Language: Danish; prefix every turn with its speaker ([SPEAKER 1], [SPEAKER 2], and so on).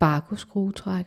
[SPEAKER 1] Barco skruetrækker.